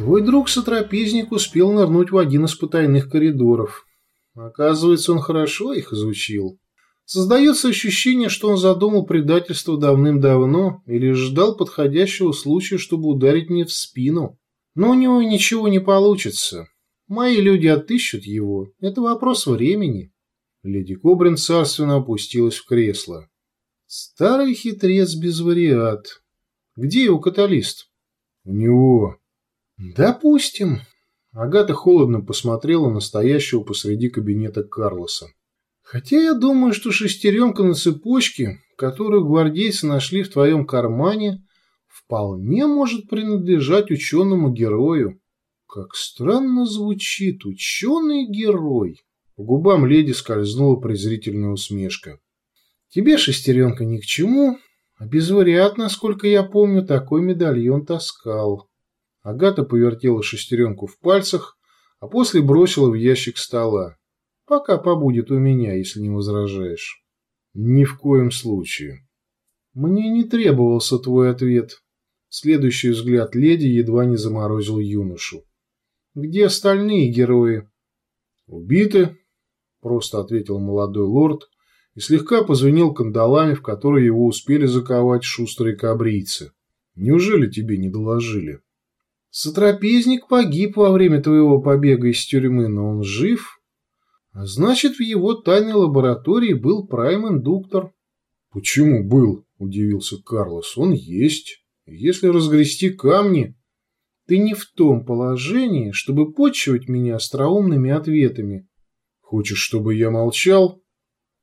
Твой друг-сотрапезник успел нырнуть в один из потайных коридоров. Оказывается, он хорошо их изучил. Создается ощущение, что он задумал предательство давным-давно или ждал подходящего случая, чтобы ударить мне в спину. Но у него ничего не получится. Мои люди отыщут его. Это вопрос времени. Леди Кобрин царственно опустилась в кресло. Старый хитрец без вариат. Где его каталист? У него. Допустим. Агата холодно посмотрела на стоящего посреди кабинета Карлоса. Хотя я думаю, что шестеренка на цепочке, которую гвардейцы нашли в твоем кармане, вполне может принадлежать ученому-герою. Как странно звучит «ученый-герой». По губам леди скользнула презрительная усмешка. Тебе шестеренка ни к чему, а без насколько я помню, такой медальон таскал. Агата повертела шестеренку в пальцах, а после бросила в ящик стола. Пока побудет у меня, если не возражаешь. Ни в коем случае. Мне не требовался твой ответ. Следующий взгляд леди едва не заморозил юношу. Где остальные герои? Убиты, просто ответил молодой лорд, и слегка позвенел кандалами, в которые его успели заковать шустрые кабрийцы. Неужели тебе не доложили? Сотрапезник погиб во время твоего побега из тюрьмы, но он жив. А значит, в его тайной лаборатории был прайм-индуктор. Почему был? Удивился Карлос. Он есть. Если разгрести камни... Ты не в том положении, чтобы почивать меня остроумными ответами. Хочешь, чтобы я молчал?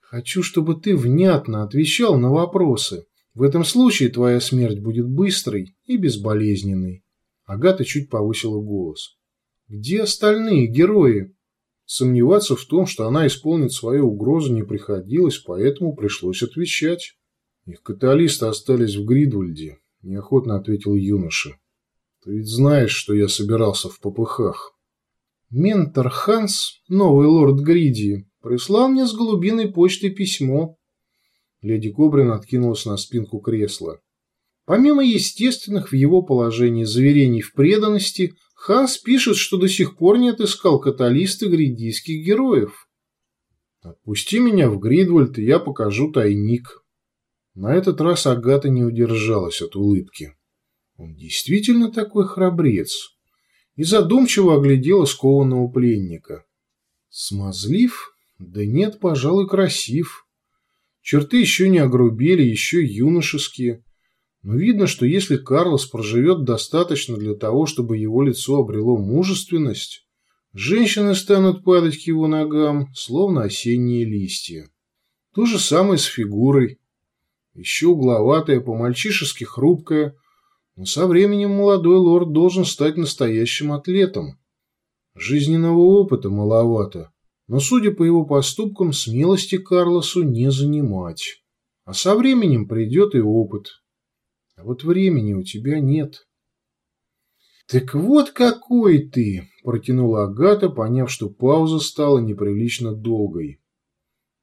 Хочу, чтобы ты внятно отвечал на вопросы. В этом случае твоя смерть будет быстрой и безболезненной. Агата чуть повысила голос. Где остальные герои? Сомневаться в том, что она исполнит свою угрозу, не приходилось, поэтому пришлось отвечать. Их каталисты остались в Гридвальде, неохотно ответил юноша. Ты ведь знаешь, что я собирался в попыхах. Ментор Ханс, новый лорд Гриди, Прислал мне с голубиной почты письмо. Леди Кобрин откинулась на спинку кресла. Помимо естественных в его положении заверений в преданности, Ханс пишет, что до сих пор не отыскал каталисты гридийских героев. «Отпусти меня в Гридвальд, и я покажу тайник». На этот раз Агата не удержалась от улыбки. Он действительно такой храбрец. И задумчиво оглядела скованного пленника. Смазлив да нет, пожалуй, красив. Черты еще не огрубели, еще юношеские. Но видно, что если Карлос проживет достаточно для того, чтобы его лицо обрело мужественность, женщины станут падать к его ногам, словно осенние листья. То же самое с фигурой. Еще угловатая, по-мальчишески хрупкая, но со временем молодой лорд должен стать настоящим атлетом. Жизненного опыта маловато, но, судя по его поступкам, смелости Карлосу не занимать. А со временем придет и опыт. А вот времени у тебя нет. «Так вот какой ты!» – протянула Агата, поняв, что пауза стала неприлично долгой.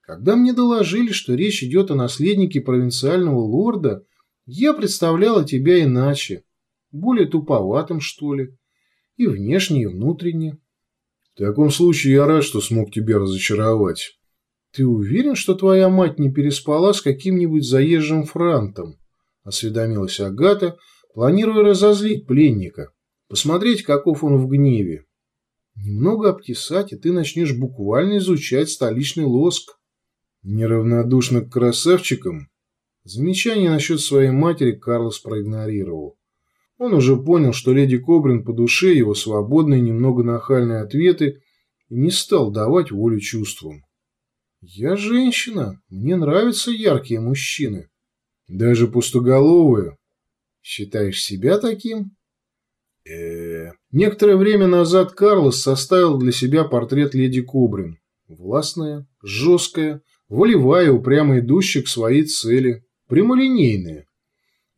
«Когда мне доложили, что речь идет о наследнике провинциального лорда, я представляла тебя иначе, более туповатым, что ли, и внешне, и внутренне. В таком случае я рад, что смог тебя разочаровать. Ты уверен, что твоя мать не переспала с каким-нибудь заезжим франтом? Осведомилась Агата, планируя разозлить пленника, посмотреть, каков он в гневе. Немного обтесать, и ты начнешь буквально изучать столичный лоск. Неравнодушно к красавчикам? Замечание насчет своей матери Карлос проигнорировал. Он уже понял, что леди Кобрин по душе его свободные, немного нахальные ответы и не стал давать волю чувствам. «Я женщина. Мне нравятся яркие мужчины. Даже пустоголовые. Считаешь себя таким?» э Некоторое время назад Карлос составил для себя портрет леди Кобрин. Властная, жесткая, волевая, упрямо идущая к своей цели, прямолинейная.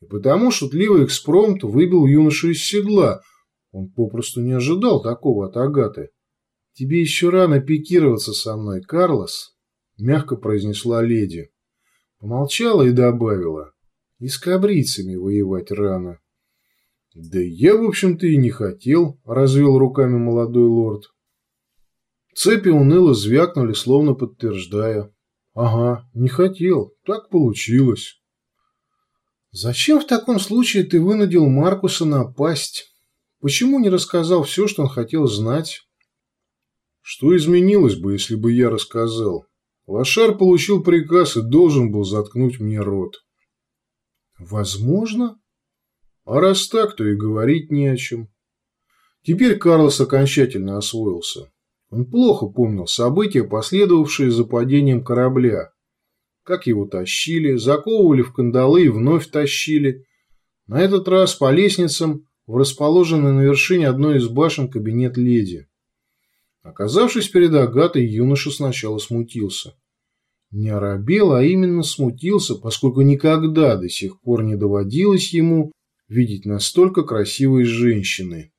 И потому шутливый экспромт выбил юношу из седла. Он попросту не ожидал такого от Агаты. «Тебе еще рано пикироваться со мной, Карлос», — мягко произнесла леди. Помолчала и добавила. «И с кабрицами воевать рано. Да я, в общем-то, и не хотел, развел руками молодой лорд. Цепи уныло звякнули, словно подтверждая. Ага, не хотел, так получилось. Зачем в таком случае ты вынудил Маркуса напасть? Почему не рассказал все, что он хотел знать? Что изменилось бы, если бы я рассказал? Лошар получил приказ и должен был заткнуть мне рот. Возможно. А раз так, то и говорить не о чем. Теперь Карлос окончательно освоился. Он плохо помнил события, последовавшие за падением корабля. Как его тащили, заковывали в кандалы и вновь тащили. На этот раз по лестницам в расположенный на вершине одной из башен кабинет леди. Оказавшись перед Агатой, юноша сначала смутился. Не оробел, а именно смутился, поскольку никогда до сих пор не доводилось ему видеть настолько красивой женщины.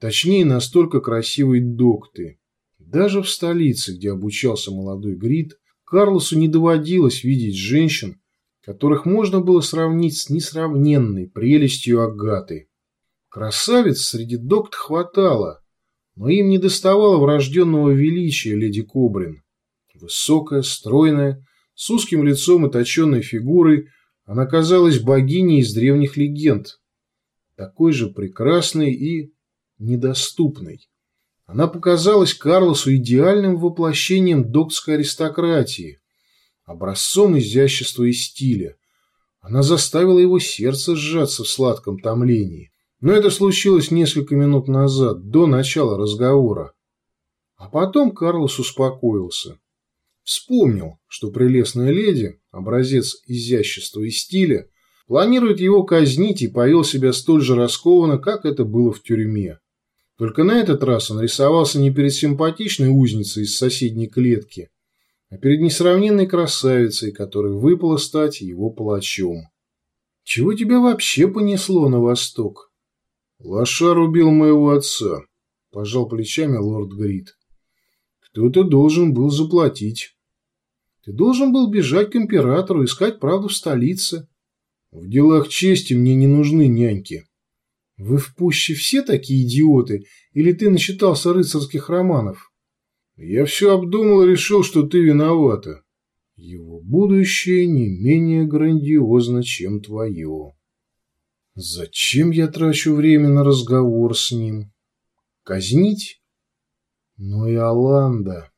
Точнее, настолько красивой докты. Даже в столице, где обучался молодой Грид, Карлосу не доводилось видеть женщин, которых можно было сравнить с несравненной прелестью Агаты. Красавиц среди докт хватало, но им не доставало врожденного величия леди Кобрин. Высокая, стройная, с узким лицом и точенной фигурой, она казалась богиней из древних легенд, такой же прекрасной и недоступной. Она показалась Карлосу идеальным воплощением доктской аристократии, образцом изящества и стиля. Она заставила его сердце сжаться в сладком томлении. Но это случилось несколько минут назад, до начала разговора. А потом Карлос успокоился. Вспомнил, что прелестная леди, образец изящества и стиля, планирует его казнить и повел себя столь же раскованно, как это было в тюрьме. Только на этот раз он рисовался не перед симпатичной узницей из соседней клетки, а перед несравненной красавицей, которой выпало стать его палачом. «Чего тебя вообще понесло на восток?» «Лошар убил моего отца», – пожал плечами лорд Грид. «Кто-то должен был заплатить». «Ты должен был бежать к императору, искать правду в столице». «В делах чести мне не нужны няньки», вы в пуще все такие идиоты, или ты начитался рыцарских романов? Я все обдумал и решил, что ты виновата. Его будущее не менее грандиозно, чем твое. Зачем я трачу время на разговор с ним? Казнить? Но и Аланда,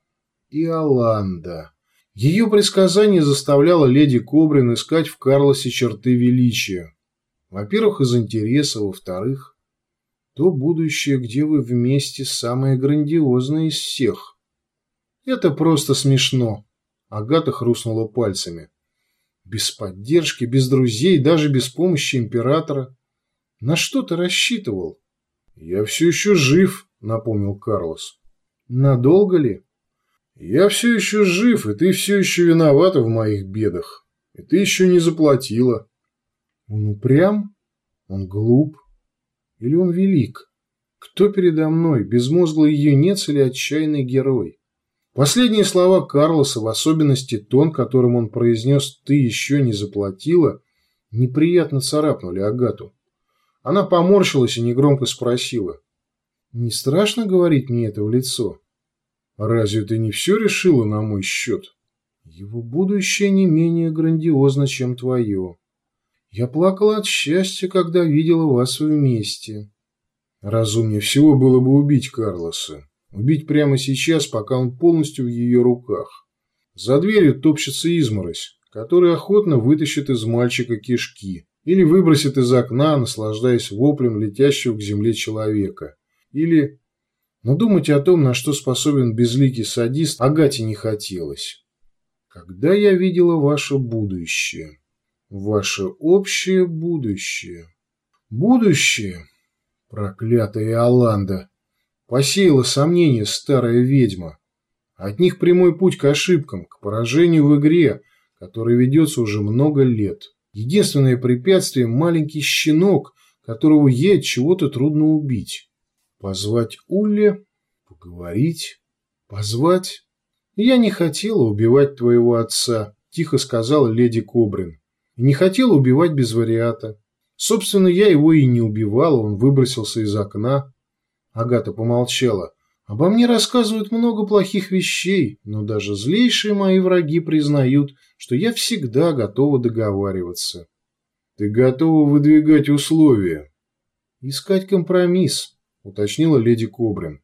и Аланда. Ее предсказание заставляло леди Кобрин искать в Карлосе черты величия. Во-первых, из интереса, во-вторых, то будущее, где вы вместе, самое грандиозное из всех. Это просто смешно. Агата хрустнула пальцами. Без поддержки, без друзей, даже без помощи императора. На что ты рассчитывал? Я все еще жив, напомнил Карлос. Надолго ли? Я все еще жив, и ты все еще виновата в моих бедах. И ты еще не заплатила. Он упрям? Он глуп? Или он велик? Кто передо мной, безмозглый юнец или отчаянный герой? Последние слова Карлоса, в особенности тон, которым он произнес «ты еще не заплатила», неприятно царапнули Агату. Она поморщилась и негромко спросила. «Не страшно говорить мне это в лицо? Разве ты не все решила на мой счет? Его будущее не менее грандиозно, чем твое. Я плакала от счастья, когда видела вас вместе. Разумнее всего было бы убить Карлоса. Убить прямо сейчас, пока он полностью в ее руках. За дверью топчется изморозь, который охотно вытащит из мальчика кишки. Или выбросит из окна, наслаждаясь воплем летящего к земле человека. Или... Но думать о том, на что способен безликий садист, Агате не хотелось. Когда я видела ваше будущее ваше общее будущее. Будущее, проклятая Аланда, посеяла сомнения старая ведьма. От них прямой путь к ошибкам, к поражению в игре, которая ведется уже много лет. Единственное препятствие – маленький щенок, которого ей чего-то трудно убить. Позвать Улле, поговорить, позвать. Я не хотела убивать твоего отца, тихо сказала леди Кобрин не хотел убивать без вариата. Собственно, я его и не убивал, он выбросился из окна. Агата помолчала. Обо мне рассказывают много плохих вещей, но даже злейшие мои враги признают, что я всегда готова договариваться. Ты готова выдвигать условия? Искать компромисс, уточнила леди Кобрин.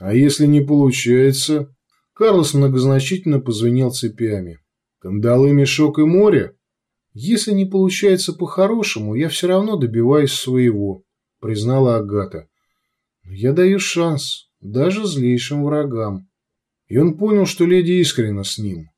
А если не получается? Карлос многозначительно позвенел цепями. Кандалы, мешок и море? Если не получается по-хорошему, я все равно добиваюсь своего, признала Агата. Я даю шанс, даже злейшим врагам. И он понял, что леди искренна с ним.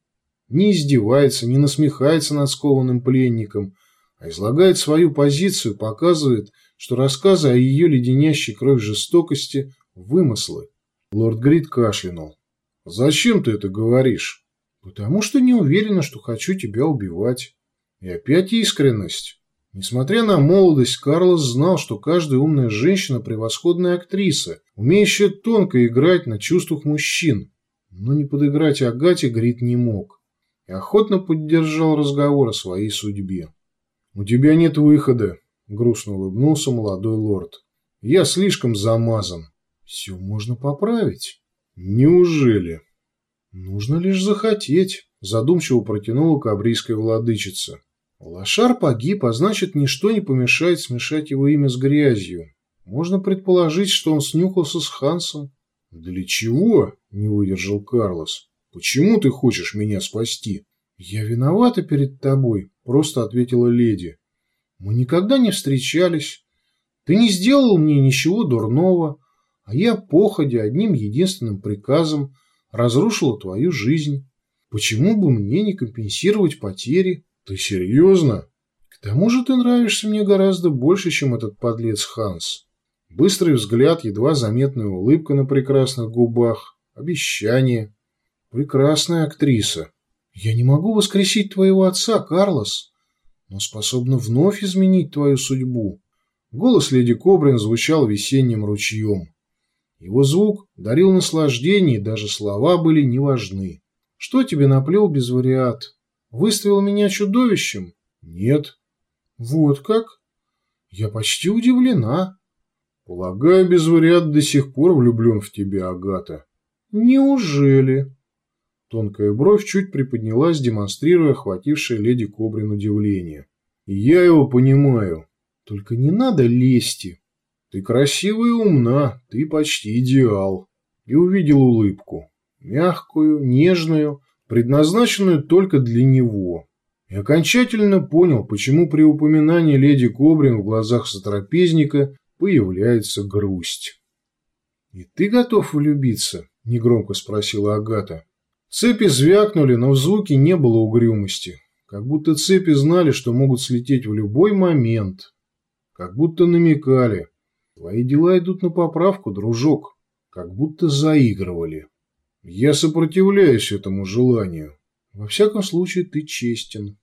Не издевается, не насмехается над скованным пленником, а излагает свою позицию, показывает, что рассказы о ее леденящей кровь жестокости – вымыслы. Лорд Грид кашлянул. «Зачем ты это говоришь?» «Потому что не уверена, что хочу тебя убивать». И опять искренность. Несмотря на молодость, Карлос знал, что каждая умная женщина – превосходная актриса, умеющая тонко играть на чувствах мужчин. Но не подыграть Агате Грит не мог. И охотно поддержал разговор о своей судьбе. «У тебя нет выхода», – грустно улыбнулся молодой лорд. «Я слишком замазан. Все можно поправить». «Неужели?» «Нужно лишь захотеть», – задумчиво протянула кабрийская владычица. Лошар погиб, а значит, ничто не помешает смешать его имя с грязью. Можно предположить, что он снюхался с Хансом. «Для чего?» – не выдержал Карлос. «Почему ты хочешь меня спасти?» «Я виновата перед тобой», – просто ответила леди. «Мы никогда не встречались. Ты не сделал мне ничего дурного, а я, походя одним единственным приказом, разрушила твою жизнь. Почему бы мне не компенсировать потери?» «Ты серьезно?» «К тому же ты нравишься мне гораздо больше, чем этот подлец Ханс. Быстрый взгляд, едва заметная улыбка на прекрасных губах, обещание. Прекрасная актриса. Я не могу воскресить твоего отца, Карлос, но способна вновь изменить твою судьбу». Голос леди Кобрин звучал весенним ручьем. Его звук дарил наслаждение, и даже слова были неважны. «Что тебе наплел безвариат?» Выставил меня чудовищем? Нет. Вот как? Я почти удивлена. Полагаю, безвариант до сих пор влюблен в тебя, Агата. Неужели? Тонкая бровь чуть приподнялась, демонстрируя охватившее леди Кобрин удивление. Я его понимаю. Только не надо лести. Ты красивая и умна, ты почти идеал. И увидел улыбку. Мягкую, нежную, предназначенную только для него. И окончательно понял, почему при упоминании леди Кобрин в глазах сотрапезника появляется грусть. «И ты готов влюбиться?» – негромко спросила Агата. Цепи звякнули, но в звуке не было угрюмости. Как будто цепи знали, что могут слететь в любой момент. Как будто намекали. Твои дела идут на поправку, дружок. Как будто заигрывали. Я сопротивляюсь этому желанию. Во всяком случае, ты честен.